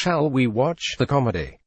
Shall we watch the comedy?